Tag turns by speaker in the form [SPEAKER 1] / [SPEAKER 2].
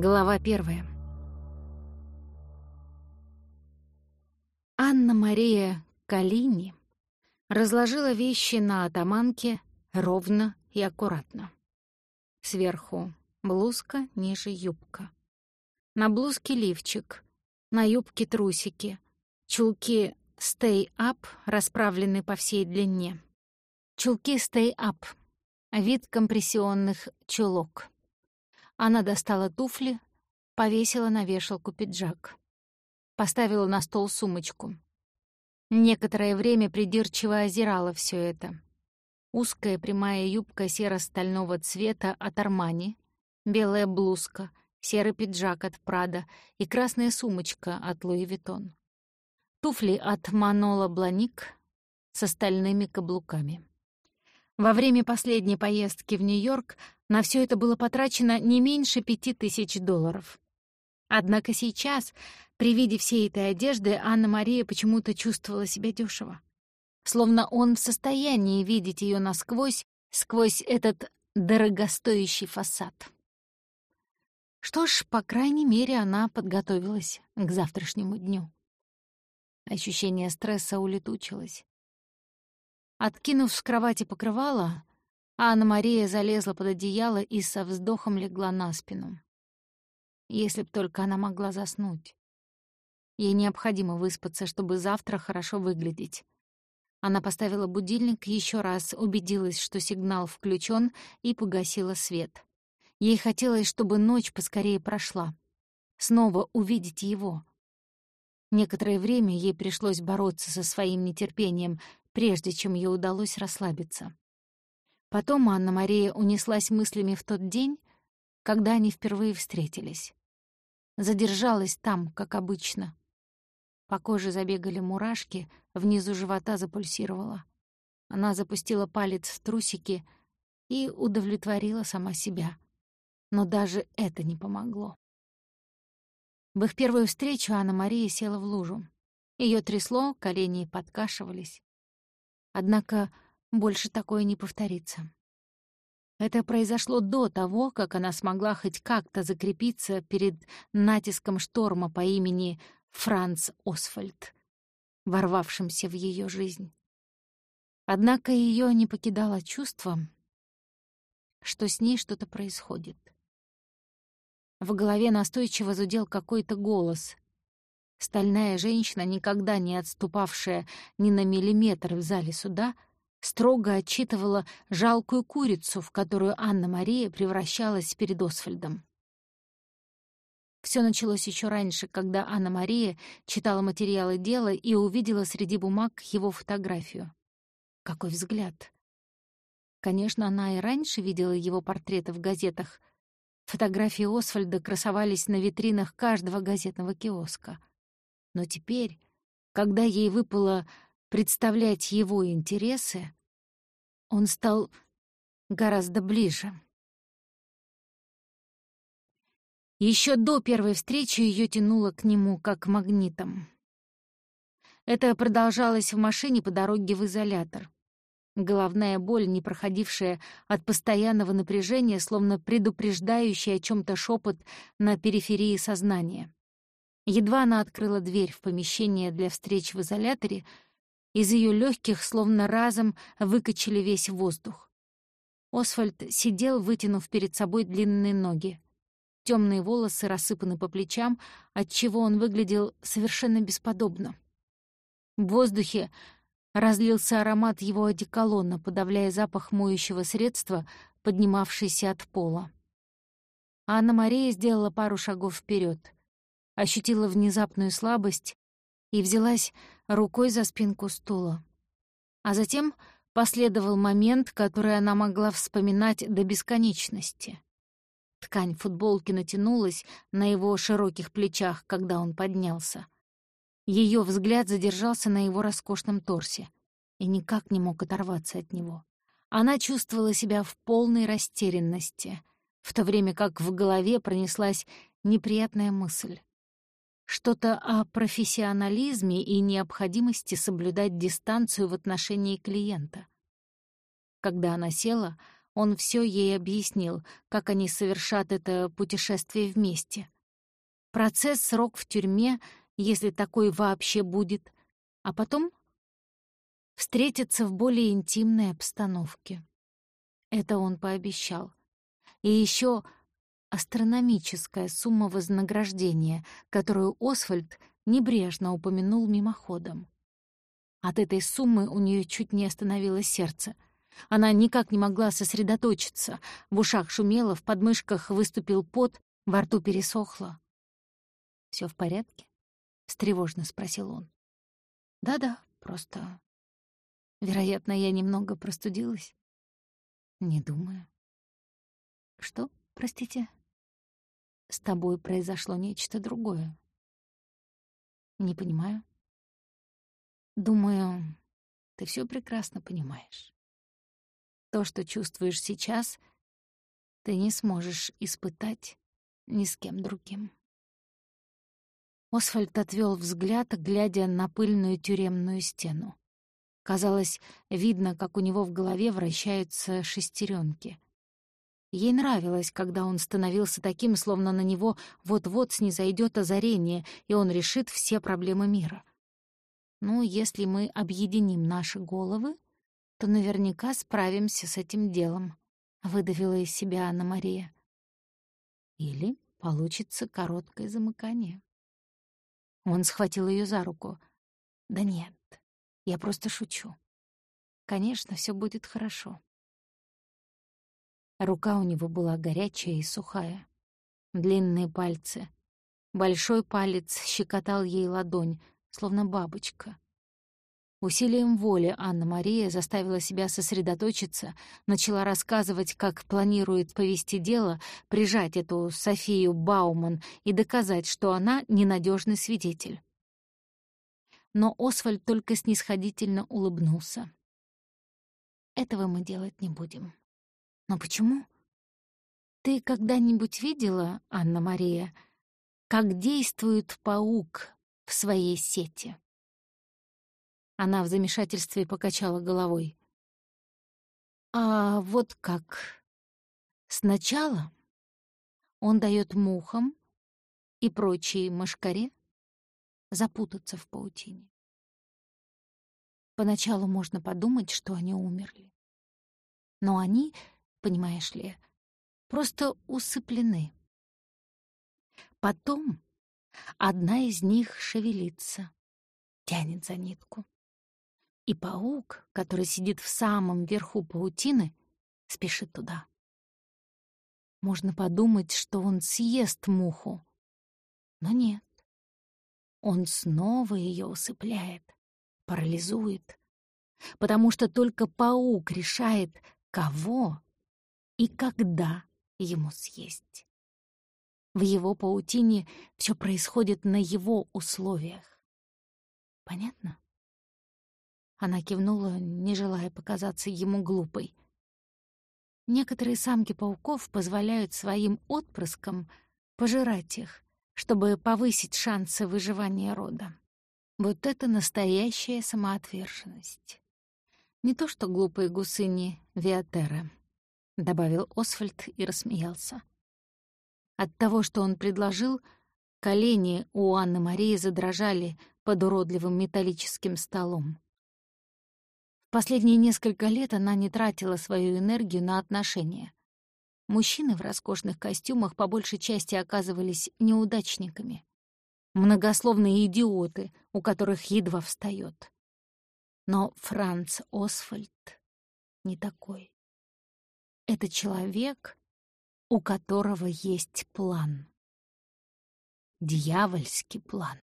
[SPEAKER 1] Глава первая. Анна-Мария Калини разложила вещи на атаманке ровно и аккуратно. Сверху блузка, ниже юбка. На блузке лифчик, на юбке трусики, чулки «Stay Up» расправлены по всей длине. Чулки «Stay Up» — вид компрессионных чулок. Она достала туфли, повесила на вешалку пиджак. Поставила на стол сумочку. Некоторое время придирчиво озирала все это. Узкая прямая юбка серо-стального цвета от Армани, белая блузка, серый пиджак от Прада и красная сумочка от Луи Виттон. Туфли от Манола Бланик с стальными каблуками. Во время последней поездки в Нью-Йорк на все это было потрачено не меньше пяти тысяч долларов. Однако сейчас, при виде всей этой одежды, Анна-Мария почему-то чувствовала себя дешево. Словно он в состоянии видеть ее насквозь, сквозь этот дорогостоящий фасад. Что ж, по крайней мере, она подготовилась к завтрашнему дню. Ощущение стресса улетучилось. Откинув с кровати покрывало, Анна-Мария залезла под одеяло и со вздохом легла на спину. Если б только она могла заснуть. Ей необходимо выспаться, чтобы завтра хорошо выглядеть. Она поставила будильник, еще раз убедилась, что сигнал включен, и погасила свет. Ей хотелось, чтобы ночь поскорее прошла. Снова увидеть его. Некоторое время ей пришлось бороться со своим нетерпением, прежде чем ей удалось расслабиться. Потом Анна-Мария унеслась мыслями в тот день, когда они впервые встретились. Задержалась там, как обычно. По коже забегали мурашки, внизу живота запульсировала. Она запустила палец в трусики и удовлетворила сама себя. Но даже это не помогло. В их первую встречу Анна-Мария села в лужу. Ее трясло, колени подкашивались. Однако больше такое не повторится. Это произошло до того, как она смогла хоть как-то закрепиться перед натиском шторма по имени Франц Освальд, ворвавшимся в ее жизнь. Однако ее не покидало чувство, что с ней что-то происходит. В голове настойчиво зудел какой-то голос. Стальная женщина, никогда не отступавшая ни на миллиметр в зале суда — строго отчитывала жалкую курицу, в которую Анна-Мария превращалась перед Освальдом. Все началось еще раньше, когда Анна-Мария читала материалы дела и увидела среди бумаг его фотографию. Какой взгляд! Конечно, она и раньше видела его портреты в газетах. Фотографии Освальда красовались на витринах каждого газетного киоска. Но теперь, когда ей выпало представлять его интересы, он стал гораздо ближе. Еще до первой встречи ее тянуло к нему как магнитом. Это продолжалось в машине по дороге в изолятор. Головная боль, не проходившая от постоянного напряжения, словно предупреждающая о чем то шепот на периферии сознания. Едва она открыла дверь в помещение для встреч в изоляторе, из ее легких словно разом выкачали весь воздух. Освальд сидел, вытянув перед собой длинные ноги. Темные волосы рассыпаны по плечам, отчего он выглядел совершенно бесподобно. В воздухе разлился аромат его одеколона, подавляя запах моющего средства, поднимавшийся от пола. Анна-Мария сделала пару шагов вперед, ощутила внезапную слабость и взялась рукой за спинку стула. А затем последовал момент, который она могла вспоминать до бесконечности. Ткань футболки натянулась на его широких плечах, когда он поднялся. Ее взгляд задержался на его роскошном торсе и никак не мог оторваться от него. Она чувствовала себя в полной растерянности, в то время как в голове пронеслась неприятная мысль. Что-то о профессионализме и необходимости соблюдать дистанцию в отношении клиента. Когда она села, Он все ей объяснил, как они совершат это путешествие вместе. Процесс, срок в тюрьме, если такой вообще будет, а потом встретиться в более интимной обстановке. Это он пообещал. И еще астрономическая сумма вознаграждения, которую Освальд небрежно упомянул мимоходом. От этой суммы у нее чуть не остановилось сердце. Она никак не могла сосредоточиться. В ушах шумело, в подмышках выступил пот, во рту пересохло. Все в порядке?» — встревожно спросил он. «Да-да, просто Вероятно, я немного простудилась. Не думаю. Что, простите? С тобой произошло нечто другое. Не понимаю. Думаю, ты все прекрасно понимаешь. То, что чувствуешь сейчас, ты не сможешь испытать ни с кем другим. Освальд отвел взгляд, глядя на пыльную тюремную стену. Казалось, видно, как у него в голове вращаются шестеренки. Ей нравилось, когда он становился таким, словно на него вот-вот снизойдет озарение, и он решит все проблемы мира. Ну, если мы объединим наши головы, то наверняка справимся с этим делом, — выдавила из себя Анна-Мария. Или получится короткое замыкание. Он схватил ее за руку. «Да нет, я просто шучу. Конечно, все будет хорошо. Рука у него была горячая и сухая. Длинные пальцы. Большой палец щекотал ей ладонь, словно бабочка. Усилием воли Анна-Мария заставила себя сосредоточиться, начала рассказывать, как планирует повести дело, прижать эту Софию Бауман и доказать, что она ненадежный свидетель но Освальд только снисходительно улыбнулся. «Этого мы делать не будем». «Но почему?» «Ты когда-нибудь видела, Анна-Мария, как действует паук в своей сети?» Она в замешательстве покачала головой. «А вот как? Сначала он дает мухам и прочей мошкаре запутаться в паутине. Поначалу можно подумать, что они умерли. Но они, понимаешь ли, просто усыплены. Потом одна из них шевелится, тянет за нитку. И паук, который сидит в самом верху паутины, спешит туда. Можно подумать, что он съест муху. Но нет. Он снова ее усыпляет, парализует, потому что только паук решает, кого и когда ему съесть. В его паутине все происходит на его условиях. Понятно? Она кивнула, не желая показаться ему глупой. Некоторые самки пауков позволяют своим отпрыскам пожирать их, чтобы повысить шансы выживания рода. Вот это настоящая самоотверженность. Не то что глупые гусыни Виатера, — добавил Освальд и рассмеялся. От того, что он предложил, колени у Анны Марии задрожали под уродливым металлическим столом. В последние несколько лет она не тратила свою энергию на отношения. Мужчины в роскошных костюмах по большей части оказывались неудачниками. Многословные идиоты, у которых едва встает. Но Франц Освальд не такой. Это человек, у которого есть план. Дьявольский план.